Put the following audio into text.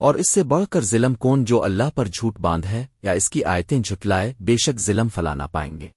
اور اس سے بڑھ کر ظلم کون جو اللہ پر جھوٹ باندھ ہے یا اس کی آیتیں جھٹلائے، بے شک ظلم فلانا پائیں گے۔